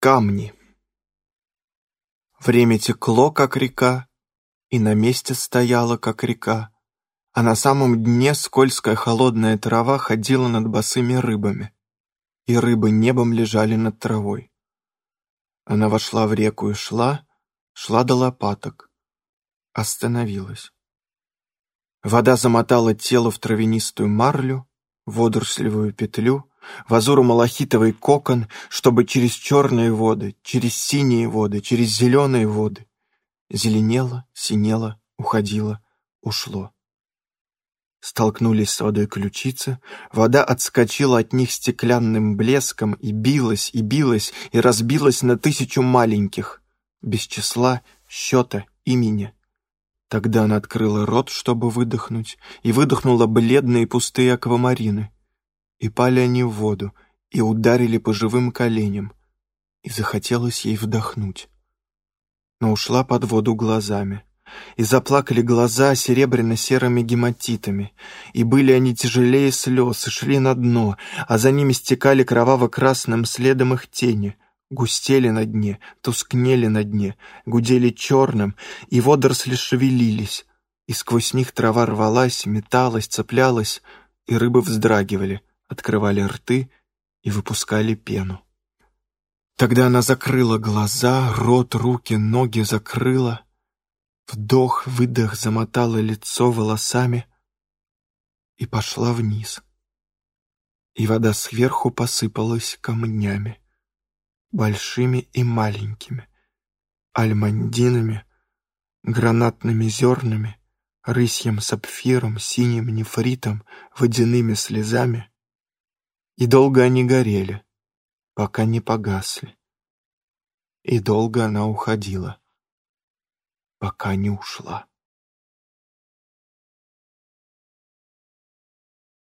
Камни. Время текло, как река, и на месте стояла, как река, а на самом дне скользкая холодная трава ходила над босыми рыбами, и рыбы небом лежали над травой. Она вошла в реку и шла, шла до лопаток, остановилась. Вода замотала тело в травянистую марлю, водорослевую петлю, в азуру-малахитовый кокон, чтобы через черные воды, через синие воды, через зеленые воды зеленело, синело, уходило, ушло. Столкнулись с водой ключицы, вода отскочила от них стеклянным блеском и билась, и билась, и разбилась на тысячу маленьких, без числа, счета, имени. Тогда она открыла рот, чтобы выдохнуть, и выдохнула бледные пустые аквамарины. И пали они в воду, и ударили по живым коленям, и захотелось ей вдохнуть. Но ушла под воду глазами, и заплакали глаза серебряно-серыми гематитами, и были они тяжелее слез, и шли на дно, а за ними стекали кроваво-красным следом их тени, густели на дне, тускнели на дне, гудели черным, и водоросли шевелились, и сквозь них трава рвалась, металась, цеплялась, и рыбы вздрагивали, открывали рты и выпускали пену. Тогда она закрыла глаза, рот, руки, ноги закрыла, вдох, выдох замотала лицо волосами и пошла вниз. И вода сверху посыпалась камнями, большими и маленькими, альмандинами, гранатными зернами, рысьим сапфиром, синим нефритом, водяными слезами и долго они горели, пока не погасли. И долго она уходила, пока не ушла.